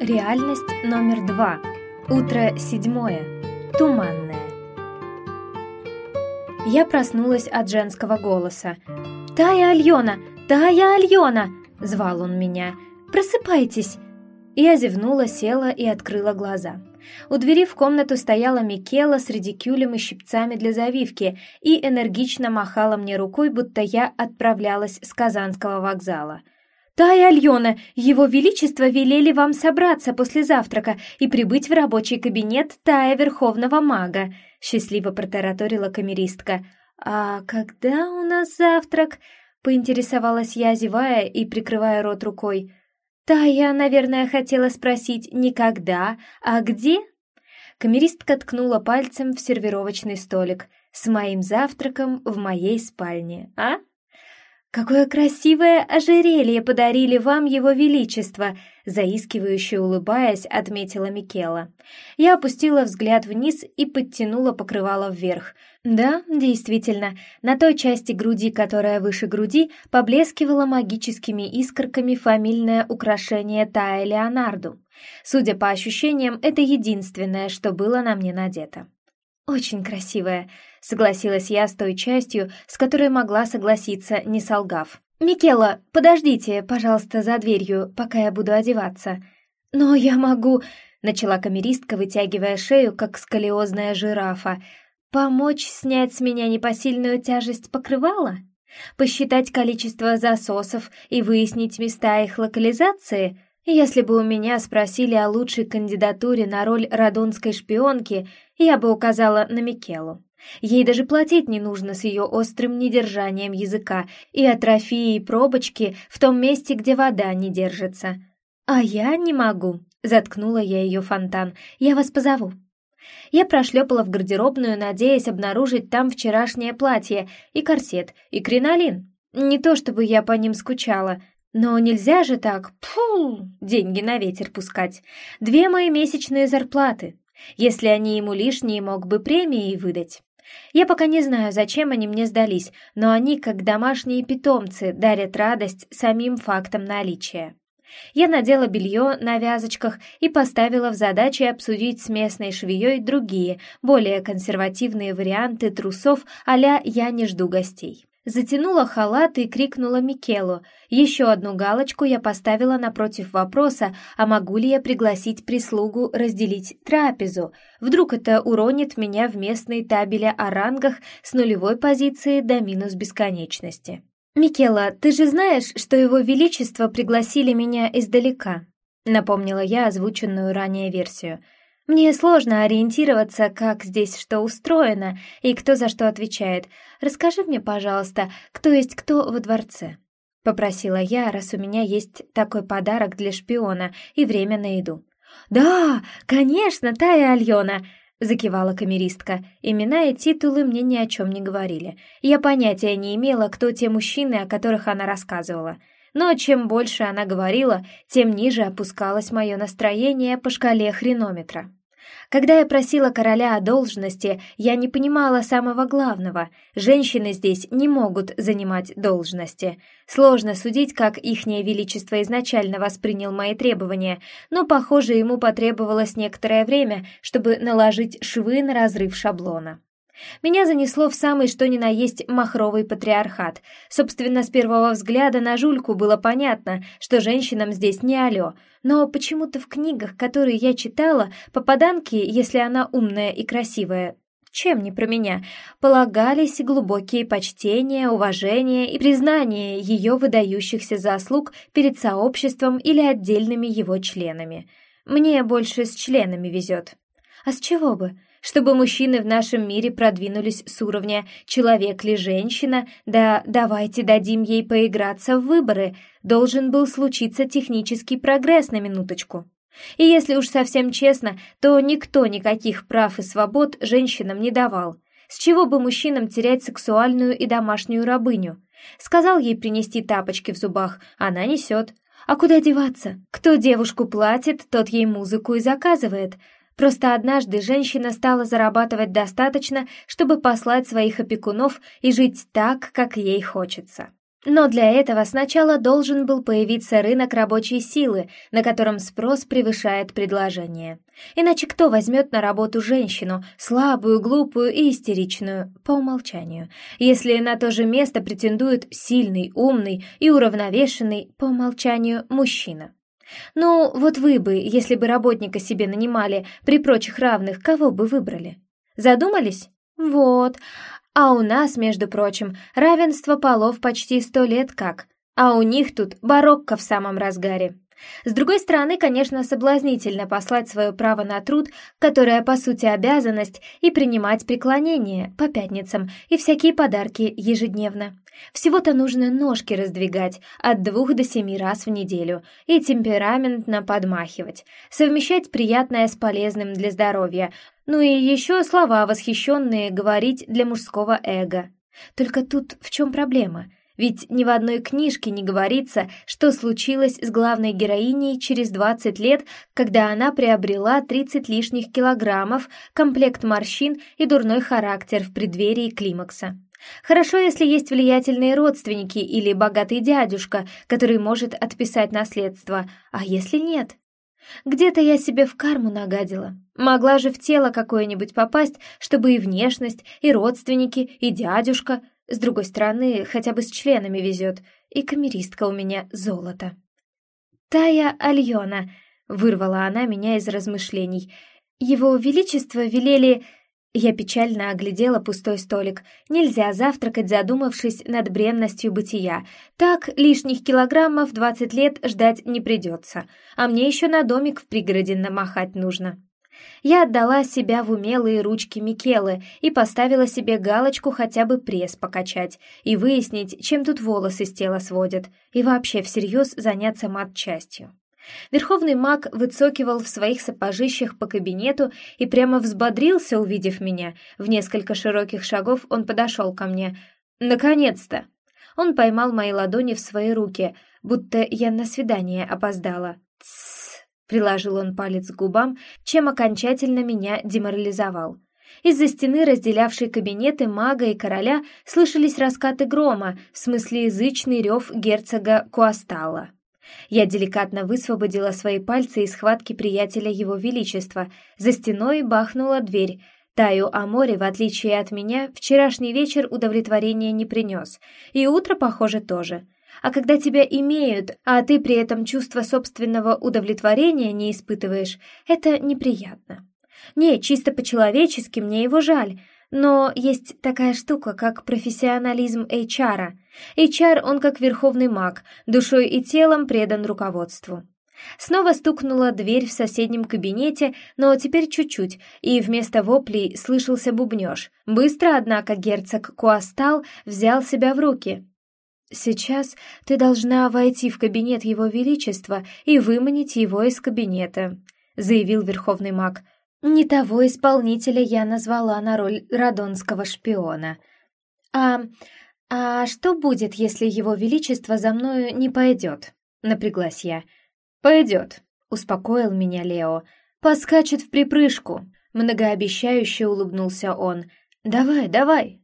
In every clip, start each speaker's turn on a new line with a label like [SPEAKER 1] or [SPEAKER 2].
[SPEAKER 1] Реальность номер два. Утро седьмое. Туманное. Я проснулась от женского голоса. «Тая Альона! Тая Альона!» — звал он меня. «Просыпайтесь!» Я зевнула, села и открыла глаза. У двери в комнату стояла Микела с редикюлем и щипцами для завивки и энергично махала мне рукой, будто я отправлялась с Казанского вокзала. «Тая Альона, его величество велели вам собраться после завтрака и прибыть в рабочий кабинет Тая Верховного Мага», — счастливо протараторила камеристка. «А когда у нас завтрак?» — поинтересовалась я, зевая и прикрывая рот рукой. «Тая, наверное, хотела спросить не когда, а где?» Камеристка ткнула пальцем в сервировочный столик. «С моим завтраком в моей спальне, а?» «Какое красивое ожерелье подарили вам его величество!» Заискивающе улыбаясь, отметила Микела. Я опустила взгляд вниз и подтянула покрывало вверх. Да, действительно, на той части груди, которая выше груди, поблескивало магическими искорками фамильное украшение Тая Леонарду. Судя по ощущениям, это единственное, что было на мне надето. «Очень красивая», — согласилась я с той частью, с которой могла согласиться, не солгав. «Микела, подождите, пожалуйста, за дверью, пока я буду одеваться». «Но я могу...» — начала камеристка, вытягивая шею, как сколиозная жирафа. «Помочь снять с меня непосильную тяжесть покрывала? Посчитать количество засосов и выяснить места их локализации?» Если бы у меня спросили о лучшей кандидатуре на роль радонской шпионки, я бы указала на Микелу. Ей даже платить не нужно с ее острым недержанием языка и атрофией пробочки в том месте, где вода не держится. «А я не могу», — заткнула я ее фонтан. «Я вас позову». Я прошлепала в гардеробную, надеясь обнаружить там вчерашнее платье и корсет, и кринолин. Не то чтобы я по ним скучала, но нельзя же так, пфу, деньги на ветер пускать. Две мои месячные зарплаты. Если они ему лишние, мог бы премии выдать. Я пока не знаю, зачем они мне сдались, но они, как домашние питомцы, дарят радость самим фактом наличия. Я надела белье на вязочках и поставила в задачи обсудить с местной швеей другие, более консервативные варианты трусов а-ля «я не жду гостей». Затянула халат и крикнула Микелу. Еще одну галочку я поставила напротив вопроса, а могу ли я пригласить прислугу разделить трапезу. Вдруг это уронит меня в местные табели о рангах с нулевой позиции до минус бесконечности. «Микела, ты же знаешь, что его величество пригласили меня издалека?» Напомнила я озвученную ранее версию – мне сложно ориентироваться, как здесь что устроено и кто за что отвечает. Расскажи мне, пожалуйста, кто есть кто во дворце?» Попросила я, раз у меня есть такой подарок для шпиона и время на еду. «Да, конечно, Тая Альона!» — закивала камеристка. Имена и титулы мне ни о чем не говорили. Я понятия не имела, кто те мужчины, о которых она рассказывала. Но чем больше она говорила, тем ниже опускалось мое настроение по шкале хренометра. Когда я просила короля о должности, я не понимала самого главного. Женщины здесь не могут занимать должности. Сложно судить, как ихнее величество изначально воспринял мои требования, но, похоже, ему потребовалось некоторое время, чтобы наложить швы на разрыв шаблона. Меня занесло в самый что ни на есть махровый патриархат. Собственно, с первого взгляда на Жульку было понятно, что женщинам здесь не алё, но почему-то в книгах, которые я читала, попаданки, если она умная и красивая, чем не про меня, полагались глубокие почтения, уважение и признание ее выдающихся заслуг перед сообществом или отдельными его членами. Мне больше с членами везет. А с чего бы? Чтобы мужчины в нашем мире продвинулись с уровня «человек ли женщина», да «давайте дадим ей поиграться в выборы», должен был случиться технический прогресс на минуточку. И если уж совсем честно, то никто никаких прав и свобод женщинам не давал. С чего бы мужчинам терять сексуальную и домашнюю рабыню? Сказал ей принести тапочки в зубах, она несет. А куда деваться? Кто девушку платит, тот ей музыку и заказывает. Просто однажды женщина стала зарабатывать достаточно, чтобы послать своих опекунов и жить так, как ей хочется. Но для этого сначала должен был появиться рынок рабочей силы, на котором спрос превышает предложение. Иначе кто возьмет на работу женщину, слабую, глупую и истеричную, по умолчанию, если на то же место претендует сильный, умный и уравновешенный, по умолчанию, мужчина? Ну, вот вы бы, если бы работника себе нанимали при прочих равных, кого бы выбрали? Задумались? Вот. А у нас, между прочим, равенство полов почти сто лет как, а у них тут барокко в самом разгаре. С другой стороны, конечно, соблазнительно послать свое право на труд, которое, по сути, обязанность, и принимать преклонение по пятницам и всякие подарки ежедневно. Всего-то нужно ножки раздвигать от двух до семи раз в неделю и темпераментно подмахивать, совмещать приятное с полезным для здоровья, ну и еще слова восхищенные говорить для мужского эго. Только тут в чем проблема? Ведь ни в одной книжке не говорится, что случилось с главной героиней через 20 лет, когда она приобрела 30 лишних килограммов, комплект морщин и дурной характер в преддверии климакса. Хорошо, если есть влиятельные родственники или богатый дядюшка, который может отписать наследство, а если нет? Где-то я себе в карму нагадила. Могла же в тело какое-нибудь попасть, чтобы и внешность, и родственники, и дядюшка. С другой стороны, хотя бы с членами везет. И камеристка у меня золото. «Тая Альона», — вырвала она меня из размышлений. «Его Величество велели...» Я печально оглядела пустой столик. Нельзя завтракать, задумавшись над бренностью бытия. Так лишних килограммов 20 лет ждать не придется. А мне еще на домик в пригороде намахать нужно. Я отдала себя в умелые ручки Микелы и поставила себе галочку хотя бы пресс покачать и выяснить, чем тут волосы с тела сводят, и вообще всерьез заняться матчастью. Верховный маг выцокивал в своих сапожищах по кабинету и прямо взбодрился, увидев меня. В несколько широких шагов он подошел ко мне. «Наконец-то!» Он поймал мои ладони в свои руки, будто я на свидание опоздала. «Тссс!» — приложил он палец к губам, чем окончательно меня деморализовал. Из-за стены, разделявшей кабинеты мага и короля, слышались раскаты грома, в смысле язычный рев герцога Куастала. Я деликатно высвободила свои пальцы из схватки приятеля его величества. За стеной бахнула дверь. Таю Амори, в отличие от меня, вчерашний вечер удовлетворения не принес. И утро, похоже, тоже. А когда тебя имеют, а ты при этом чувство собственного удовлетворения не испытываешь, это неприятно. Не, чисто по-человечески мне его жаль, но есть такая штука, как профессионализм HR. HR, он как верховный маг, душой и телом предан руководству. Снова стукнула дверь в соседнем кабинете, но теперь чуть-чуть, и вместо воплей слышался бубнёж. Быстро, однако, герцог Куастал взял себя в руки. «Сейчас ты должна войти в кабинет его величества и выманить его из кабинета», — заявил верховный маг. Не того исполнителя я назвала на роль радонского шпиона. А... а что будет, если его величество за мною не пойдет? Напряглась я. Пойдет, успокоил меня Лео. Поскачет в припрыжку. Многообещающе улыбнулся он. Давай, давай.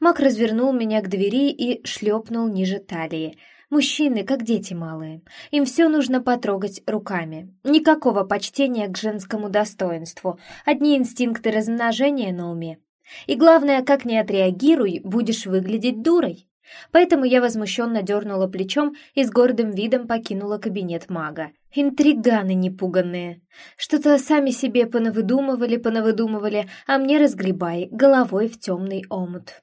[SPEAKER 1] Мак развернул меня к двери и шлепнул ниже талии. Мужчины, как дети малые. Им все нужно потрогать руками. Никакого почтения к женскому достоинству. Одни инстинкты размножения на уме. И главное, как не отреагируй, будешь выглядеть дурой. Поэтому я возмущенно дернула плечом и с гордым видом покинула кабинет мага. Интриганы непуганные. Что-то сами себе понавыдумывали, понавыдумывали, а мне разгребай головой в темный омут.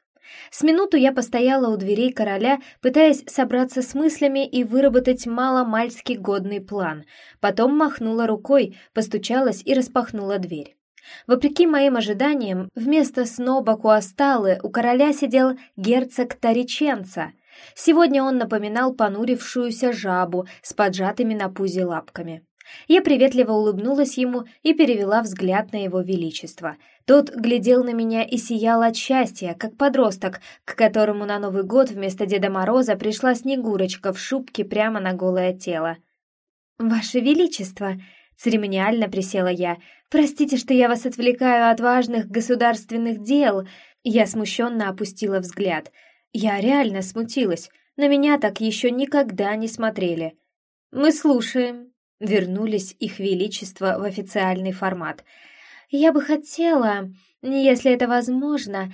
[SPEAKER 1] С минуту я постояла у дверей короля, пытаясь собраться с мыслями и выработать мало-мальски годный план. Потом махнула рукой, постучалась и распахнула дверь. Вопреки моим ожиданиям, вместо сноба Куасталы у короля сидел герцог Тариченца. Сегодня он напоминал понурившуюся жабу с поджатыми на пузе лапками. Я приветливо улыбнулась ему и перевела взгляд на его величество. Тот глядел на меня и сиял от счастья, как подросток, к которому на Новый год вместо Деда Мороза пришла Снегурочка в шубке прямо на голое тело. «Ваше Величество!» — церемониально присела я. «Простите, что я вас отвлекаю от важных государственных дел!» Я смущенно опустила взгляд. Я реально смутилась. На меня так еще никогда не смотрели. «Мы слушаем», — вернулись их величество в официальный формат. «Я бы хотела, если это возможно,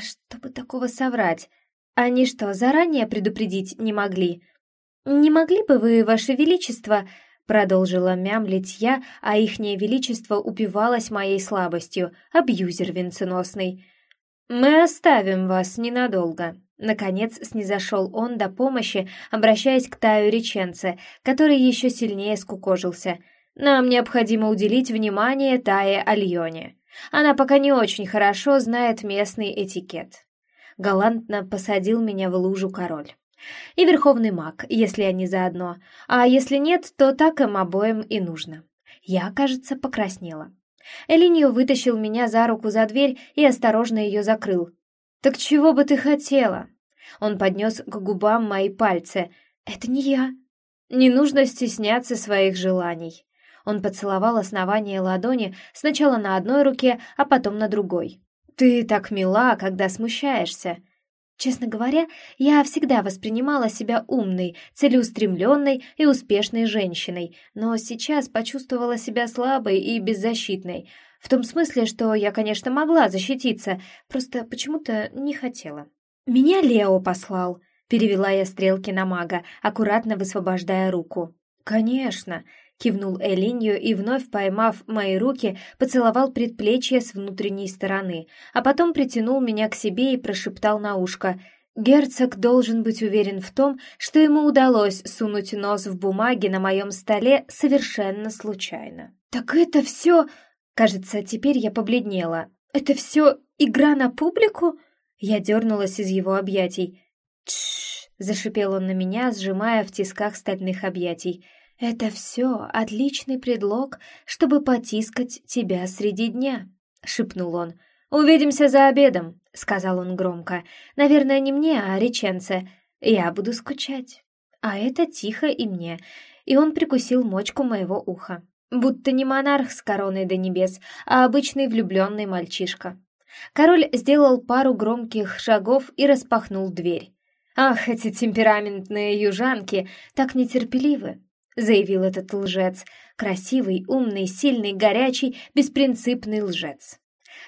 [SPEAKER 1] чтобы такого соврать. Они что, заранее предупредить не могли? Не могли бы вы, ваше величество, продолжила мямлить я, а ихнее величество упивалось моей слабостью, абьюзер венценосный. Мы оставим вас ненадолго. Наконец снизошел он до помощи, обращаясь к Таю Реченце, который еще сильнее скукожился. «Нам необходимо уделить внимание Тае Альоне. Она пока не очень хорошо знает местный этикет галантно посадил меня в лужу король. И верховный маг, если они заодно, а если нет, то так им обоим и нужно. Я, кажется, покраснела. Элиньо вытащил меня за руку за дверь и осторожно ее закрыл. «Так чего бы ты хотела?» Он поднес к губам мои пальцы. «Это не я». «Не нужно стесняться своих желаний». Он поцеловал основание ладони сначала на одной руке, а потом на другой. «Ты так мила, когда смущаешься». Честно говоря, я всегда воспринимала себя умной, целеустремленной и успешной женщиной, но сейчас почувствовала себя слабой и беззащитной. В том смысле, что я, конечно, могла защититься, просто почему-то не хотела. «Меня Лео послал», — перевела я стрелки на мага, аккуратно высвобождая руку. «Конечно», кивнул Элинью и, вновь поймав мои руки, поцеловал предплечье с внутренней стороны, а потом притянул меня к себе и прошептал на ушко «Герцог должен быть уверен в том, что ему удалось сунуть нос в бумаге на моем столе совершенно случайно». «Так это все...» Кажется, теперь я побледнела. «Это все игра на публику?» Я дернулась из его объятий. «Тш!» — зашипел он на меня, сжимая в тисках стальных объятий. «Это все отличный предлог, чтобы потискать тебя среди дня», — шепнул он. «Увидимся за обедом», — сказал он громко. «Наверное, не мне, а реченце. Я буду скучать». А это тихо и мне, и он прикусил мочку моего уха. Будто не монарх с короной до небес, а обычный влюбленный мальчишка. Король сделал пару громких шагов и распахнул дверь. «Ах, эти темпераментные южанки, так нетерпеливы!» — заявил этот лжец. Красивый, умный, сильный, горячий, беспринципный лжец.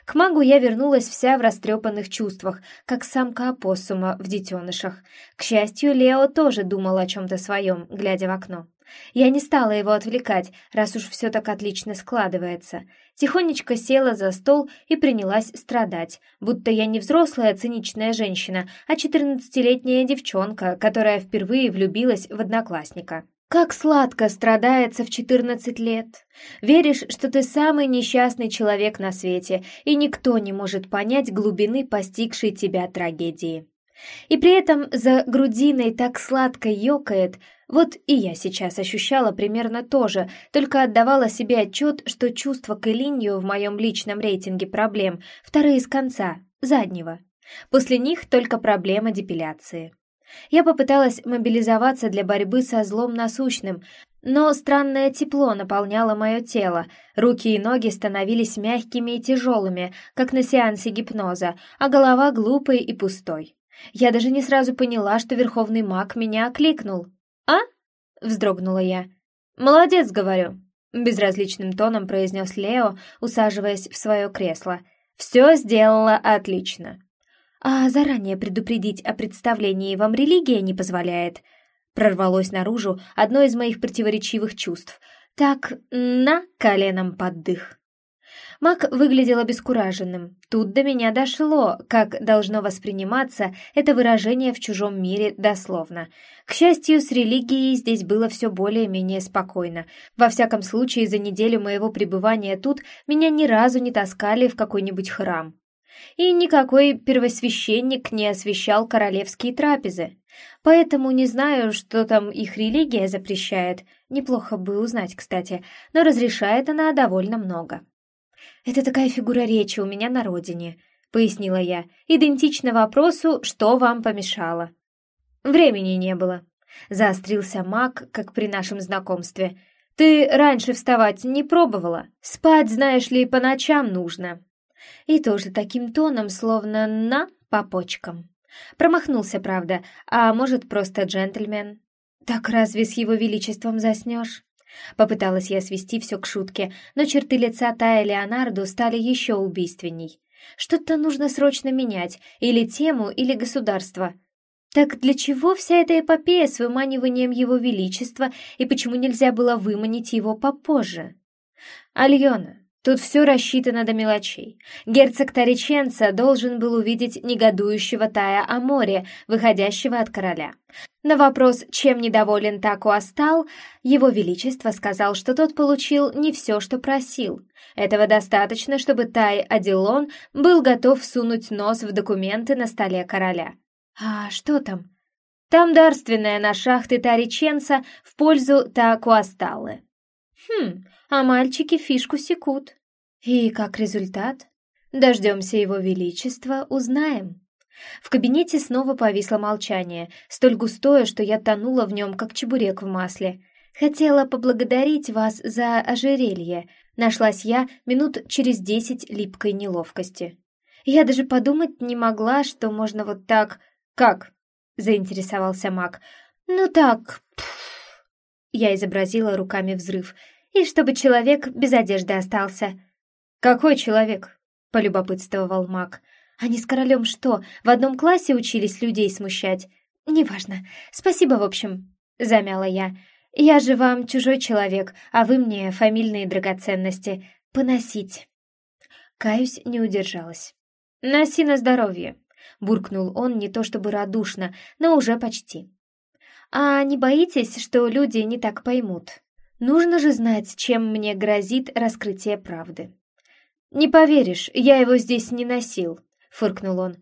[SPEAKER 1] К магу я вернулась вся в растрепанных чувствах, как самка опоссума в детенышах. К счастью, Лео тоже думал о чем-то своем, глядя в окно. Я не стала его отвлекать, раз уж все так отлично складывается. Тихонечко села за стол и принялась страдать, будто я не взрослая циничная женщина, а четырнадцатилетняя девчонка, которая впервые влюбилась в одноклассника. Как сладко страдается в 14 лет. Веришь, что ты самый несчастный человек на свете, и никто не может понять глубины постигшей тебя трагедии. И при этом за грудиной так сладко ёкает, вот и я сейчас ощущала примерно то же, только отдавала себе отчет, что чувства к Элинью в моем личном рейтинге проблем вторые с конца, заднего. После них только проблема депиляции. Я попыталась мобилизоваться для борьбы со злом насущным, но странное тепло наполняло мое тело, руки и ноги становились мягкими и тяжелыми, как на сеансе гипноза, а голова глупой и пустой. Я даже не сразу поняла, что верховный маг меня окликнул. «А?» — вздрогнула я. «Молодец, говорю», — безразличным тоном произнес Лео, усаживаясь в свое кресло. «Все сделала отлично. «А заранее предупредить о представлении вам религия не позволяет», прорвалось наружу одно из моих противоречивых чувств. «Так, на коленом поддых». Мак выглядел обескураженным. Тут до меня дошло, как должно восприниматься это выражение в чужом мире дословно. К счастью, с религией здесь было все более-менее спокойно. Во всяком случае, за неделю моего пребывания тут меня ни разу не таскали в какой-нибудь храм и никакой первосвященник не освящал королевские трапезы. Поэтому не знаю, что там их религия запрещает, неплохо бы узнать, кстати, но разрешает она довольно много. «Это такая фигура речи у меня на родине», — пояснила я, идентично вопросу, что вам помешало. «Времени не было», — заострился маг, как при нашем знакомстве. «Ты раньше вставать не пробовала? Спать, знаешь ли, по ночам нужно и тоже таким тоном, словно «на» по почкам. Промахнулся, правда, а может, просто джентльмен. Так разве с его величеством заснешь? Попыталась я свести все к шутке, но черты лица Тая Леонарду стали еще убийственней. Что-то нужно срочно менять, или тему, или государство. Так для чего вся эта эпопея с выманиванием его величества, и почему нельзя было выманить его попозже? Альона, тут все рассчитано до мелочей. Герцог Тариченца должен был увидеть негодующего Тая о море, выходящего от короля. На вопрос, чем недоволен Таку Астал, его величество сказал, что тот получил не все, что просил. Этого достаточно, чтобы Тай Адилон был готов сунуть нос в документы на столе короля. А что там? Там дарственная на шахты Тариченца в пользу Такуасталы. Хм, а мальчики фишку секут. И как результат? Дождемся его величества, узнаем. В кабинете снова повисло молчание, столь густое, что я тонула в нем, как чебурек в масле. Хотела поблагодарить вас за ожерелье. Нашлась я минут через десять липкой неловкости. Я даже подумать не могла, что можно вот так... «Как?» — заинтересовался маг. «Ну так...» Я изобразила руками взрыв. «И чтобы человек без одежды остался». «Какой человек?» — полюбопытствовал маг. «Они с королем что, в одном классе учились людей смущать?» «Неважно. Спасибо, в общем», — замяла я. «Я же вам чужой человек, а вы мне фамильные драгоценности. Поносить». Каюсь, не удержалась. «Носи на здоровье», — буркнул он не то чтобы радушно, но уже почти. «А не боитесь, что люди не так поймут? Нужно же знать, чем мне грозит раскрытие правды». «Не поверишь, я его здесь не носил», — фыркнул он.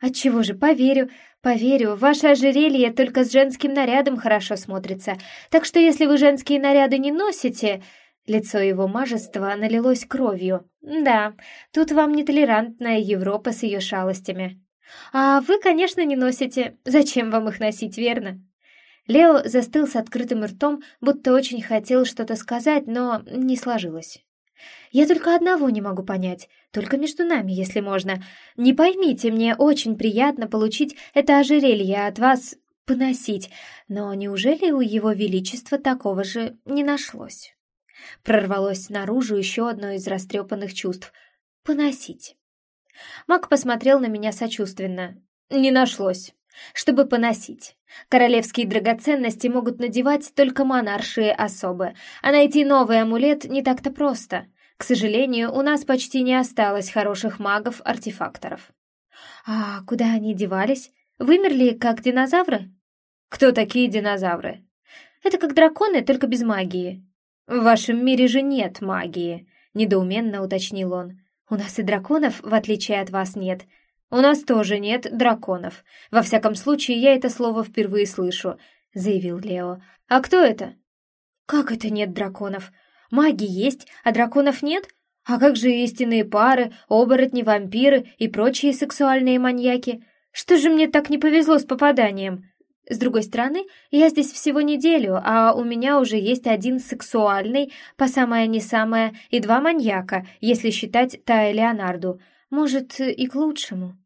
[SPEAKER 1] «Отчего же, поверю, поверю, ваше ожерелье только с женским нарядом хорошо смотрится, так что если вы женские наряды не носите...» Лицо его мажества налилось кровью. «Да, тут вам нетолерантная Европа с ее шалостями. А вы, конечно, не носите. Зачем вам их носить, верно?» Лео застыл с открытым ртом, будто очень хотел что-то сказать, но не сложилось. «Я только одного не могу понять, только между нами, если можно. Не поймите, мне очень приятно получить это ожерелье от вас поносить, но неужели у его величества такого же не нашлось?» Прорвалось наружу еще одно из растрепанных чувств — поносить. Мак посмотрел на меня сочувственно. «Не нашлось. Чтобы поносить. Королевские драгоценности могут надевать только монаршие особы, а найти новый амулет не так-то просто. К сожалению, у нас почти не осталось хороших магов-артефакторов». «А куда они девались? Вымерли, как динозавры?» «Кто такие динозавры?» «Это как драконы, только без магии». «В вашем мире же нет магии», — недоуменно уточнил он. «У нас и драконов, в отличие от вас, нет. У нас тоже нет драконов. Во всяком случае, я это слово впервые слышу», — заявил Лео. «А кто это?» «Как это нет драконов? Маги есть, а драконов нет? А как же истинные пары, оборотни, вампиры и прочие сексуальные маньяки? Что же мне так не повезло с попаданием?» С другой стороны, я здесь всего неделю, а у меня уже есть один сексуальный, по самое не самое, и два маньяка, если считать Тая Леонарду. Может, и к лучшему.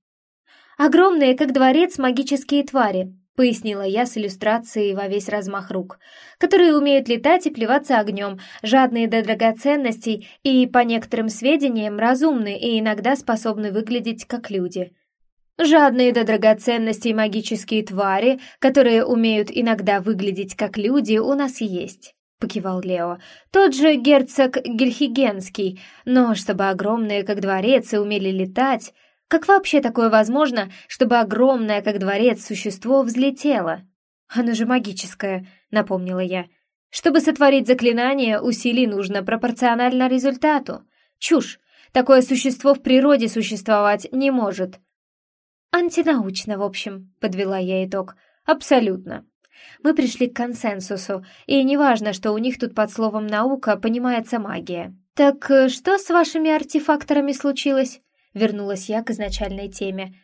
[SPEAKER 1] «Огромные, как дворец, магические твари», — пояснила я с иллюстрацией во весь размах рук, которые умеют летать и плеваться огнем, жадные до драгоценностей и, по некоторым сведениям, разумны и иногда способны выглядеть как люди. Жадные до драгоценностей магические твари, которые умеют иногда выглядеть как люди, у нас есть», — покивал Лео. «Тот же герцог Гельхигенский, но чтобы огромные, как дворец, и умели летать...» Как вообще такое возможно, чтобы огромное, как дворец, существо взлетело? Оно же магическое, напомнила я. Чтобы сотворить заклинание, усилий нужно пропорционально результату. Чушь. Такое существо в природе существовать не может. «Антинаучно, в общем», — подвела я итог. «Абсолютно». Мы пришли к консенсусу, и неважно, что у них тут под словом «наука» понимается магия. «Так э, что с вашими артефакторами случилось?» Вернулась я к изначальной теме.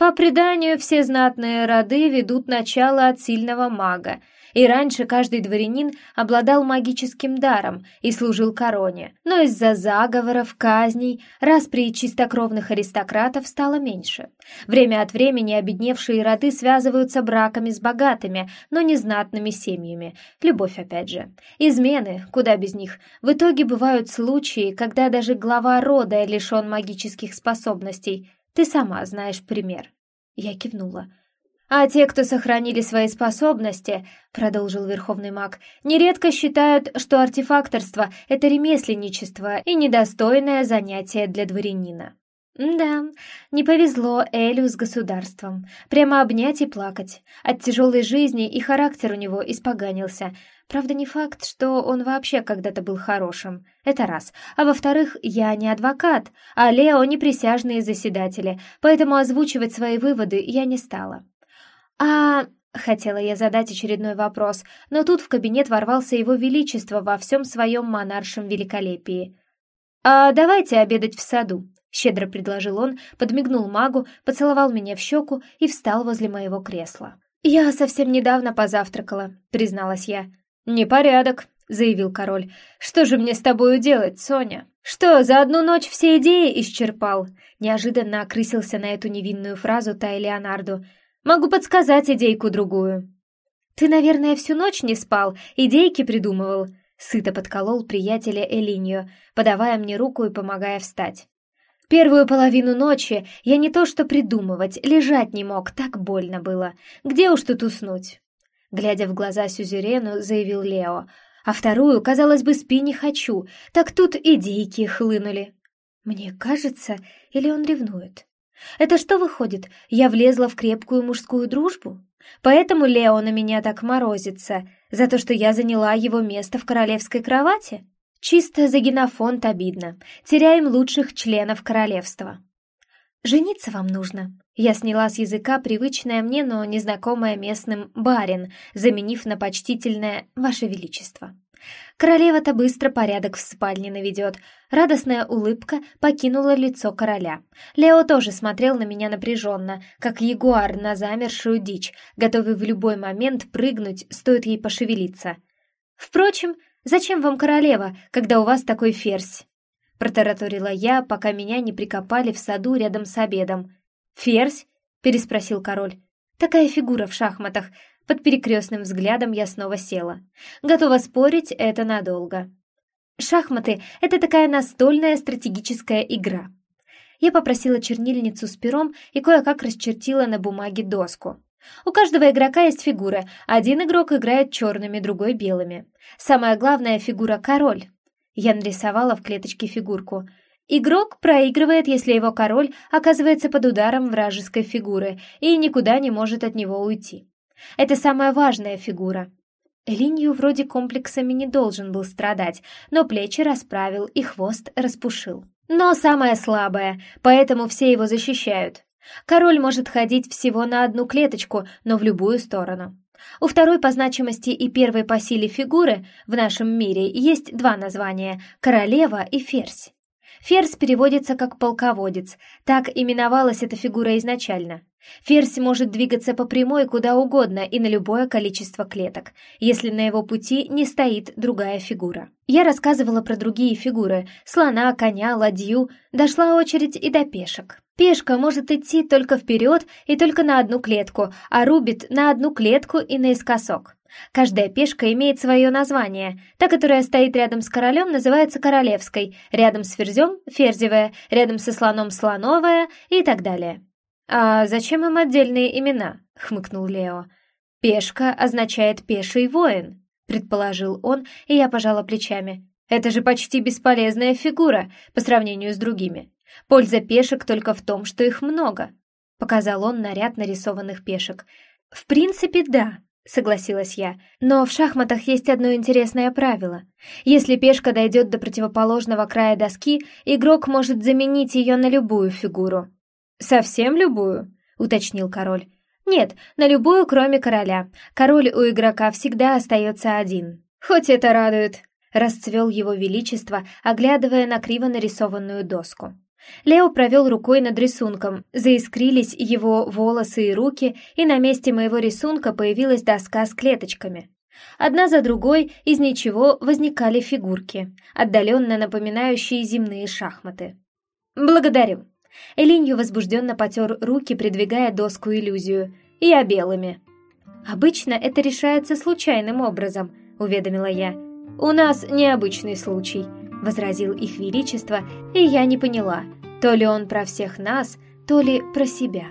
[SPEAKER 1] «По преданию, все знатные роды ведут начало от сильного мага, И раньше каждый дворянин обладал магическим даром и служил короне, но из-за заговоров, казней, распри чистокровных аристократов стало меньше. Время от времени обедневшие роды связываются браками с богатыми, но незнатными семьями. Любовь опять же. Измены, куда без них. В итоге бывают случаи, когда даже глава рода лишен магических способностей. Ты сама знаешь пример. Я кивнула. А те, кто сохранили свои способности, продолжил верховный маг, нередко считают, что артефакторство — это ремесленничество и недостойное занятие для дворянина. Да, не повезло Элю с государством. Прямо обнять и плакать. От тяжелой жизни и характер у него испоганился. Правда, не факт, что он вообще когда-то был хорошим. Это раз. А во-вторых, я не адвокат, а Лео не присяжные заседатели, поэтому озвучивать свои выводы я не стала. «А...» — хотела я задать очередной вопрос, но тут в кабинет ворвался его величество во всем своем монаршем великолепии. «А давайте обедать в саду», — щедро предложил он, подмигнул магу, поцеловал меня в щеку и встал возле моего кресла. «Я совсем недавно позавтракала», — призналась я. «Непорядок», — заявил король. «Что же мне с тобою делать, Соня? Что, за одну ночь все идеи исчерпал?» Неожиданно окрысился на эту невинную фразу Тай Леонарду — Могу подсказать идейку-другую». «Ты, наверное, всю ночь не спал, идейки придумывал», — сыто подколол приятеля Элинью, подавая мне руку и помогая встать. Первую половину ночи я не то что придумывать, лежать не мог, так больно было. Где уж тут уснуть? Глядя в глаза Сюзерену, заявил Лео. А вторую, казалось бы, спи не хочу, так тут идейки хлынули. Мне кажется, или он ревнует? Это что выходит, я влезла в крепкую мужскую дружбу? Поэтому Лео на меня так морозится, за то, что я заняла его место в королевской кровати? Чисто за генофонд обидно. Теряем лучших членов королевства. «Жениться вам нужно». Я сняла с языка привычное мне, но незнакомое местным «барин», заменив на почтительное «Ваше Величество». Королева-то быстро порядок в спальне наведет. Радостная улыбка покинула лицо короля. Лео тоже смотрел на меня напряженно, как ягуар на замершую дичь, готовый в любой момент прыгнуть, стоит ей пошевелиться. «Впрочем, зачем вам королева, когда у вас такой ферзь?» Протараторила я, пока меня не прикопали в саду рядом с обедом. «Ферзь?» — переспросил король. «Такая фигура в шахматах. Под перекрестным взглядом я снова села. Готова спорить, это надолго. Шахматы — это такая настольная стратегическая игра. Я попросила чернильницу с пером и кое-как расчертила на бумаге доску. У каждого игрока есть фигуры. Один игрок играет черными, другой белыми. Самая главная фигура — король. Я нарисовала в клеточке фигурку. Игрок проигрывает, если его король оказывается под ударом вражеской фигуры и никуда не может от него уйти. Это самая важная фигура. Линию вроде комплексами не должен был страдать, но плечи расправил и хвост распушил. Но самая слабая, поэтому все его защищают. Король может ходить всего на одну клеточку, но в любую сторону. У второй по значимости и первой по силе фигуры в нашем мире есть два названия – королева и ферзь. Ферзь переводится как полководец, так именовалась эта фигура изначально. Ферзь может двигаться по прямой куда угодно и на любое количество клеток, если на его пути не стоит другая фигура. Я рассказывала про другие фигуры – слона, коня, ладью, дошла очередь и до пешек. Пешка может идти только вперед и только на одну клетку, а рубит на одну клетку и наискосок. Каждая пешка имеет свое название. Та, которая стоит рядом с королем, называется королевской, рядом с ферзем — ферзевая, рядом со слоном — слоновая и так далее. «А зачем им отдельные имена?» — хмыкнул Лео. «Пешка означает «пеший воин», — предположил он, и я пожала плечами. «Это же почти бесполезная фигура по сравнению с другими. Польза пешек только в том, что их много», — показал он на ряд нарисованных пешек. «В принципе, да», — согласилась я. «Но в шахматах есть одно интересное правило. Если пешка дойдет до противоположного края доски, игрок может заменить ее на любую фигуру». «Совсем любую?» — уточнил король. «Нет, на любую, кроме короля. Король у игрока всегда остается один. Хоть это радует!» — расцвел его величество, оглядывая на криво нарисованную доску. Лео провел рукой над рисунком, заискрились его волосы и руки, и на месте моего рисунка появилась доска с клеточками. Одна за другой из ничего возникали фигурки, отдаленно напоминающие земные шахматы. «Благодарю». Элинью возбужденно потер руки, придвигая доску-иллюзию. «Я белыми». «Обычно это решается случайным образом», — уведомила я. «У нас необычный случай», — возразил их величество, и я не поняла, то ли он про всех нас, то ли про себя.